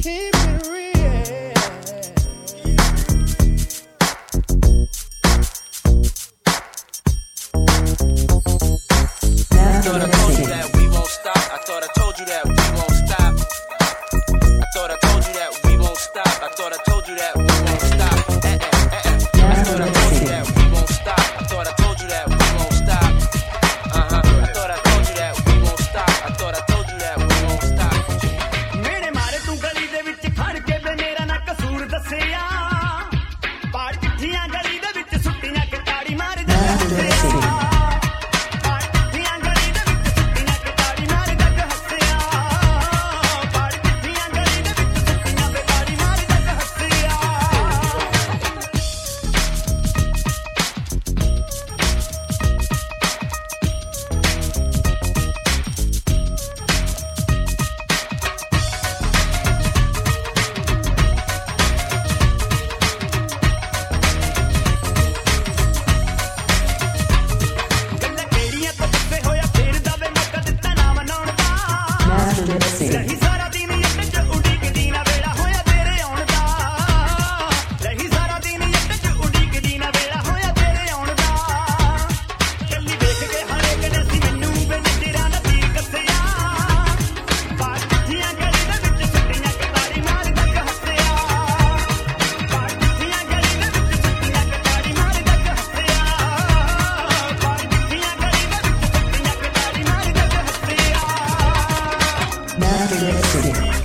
Keep it real. City.